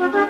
surat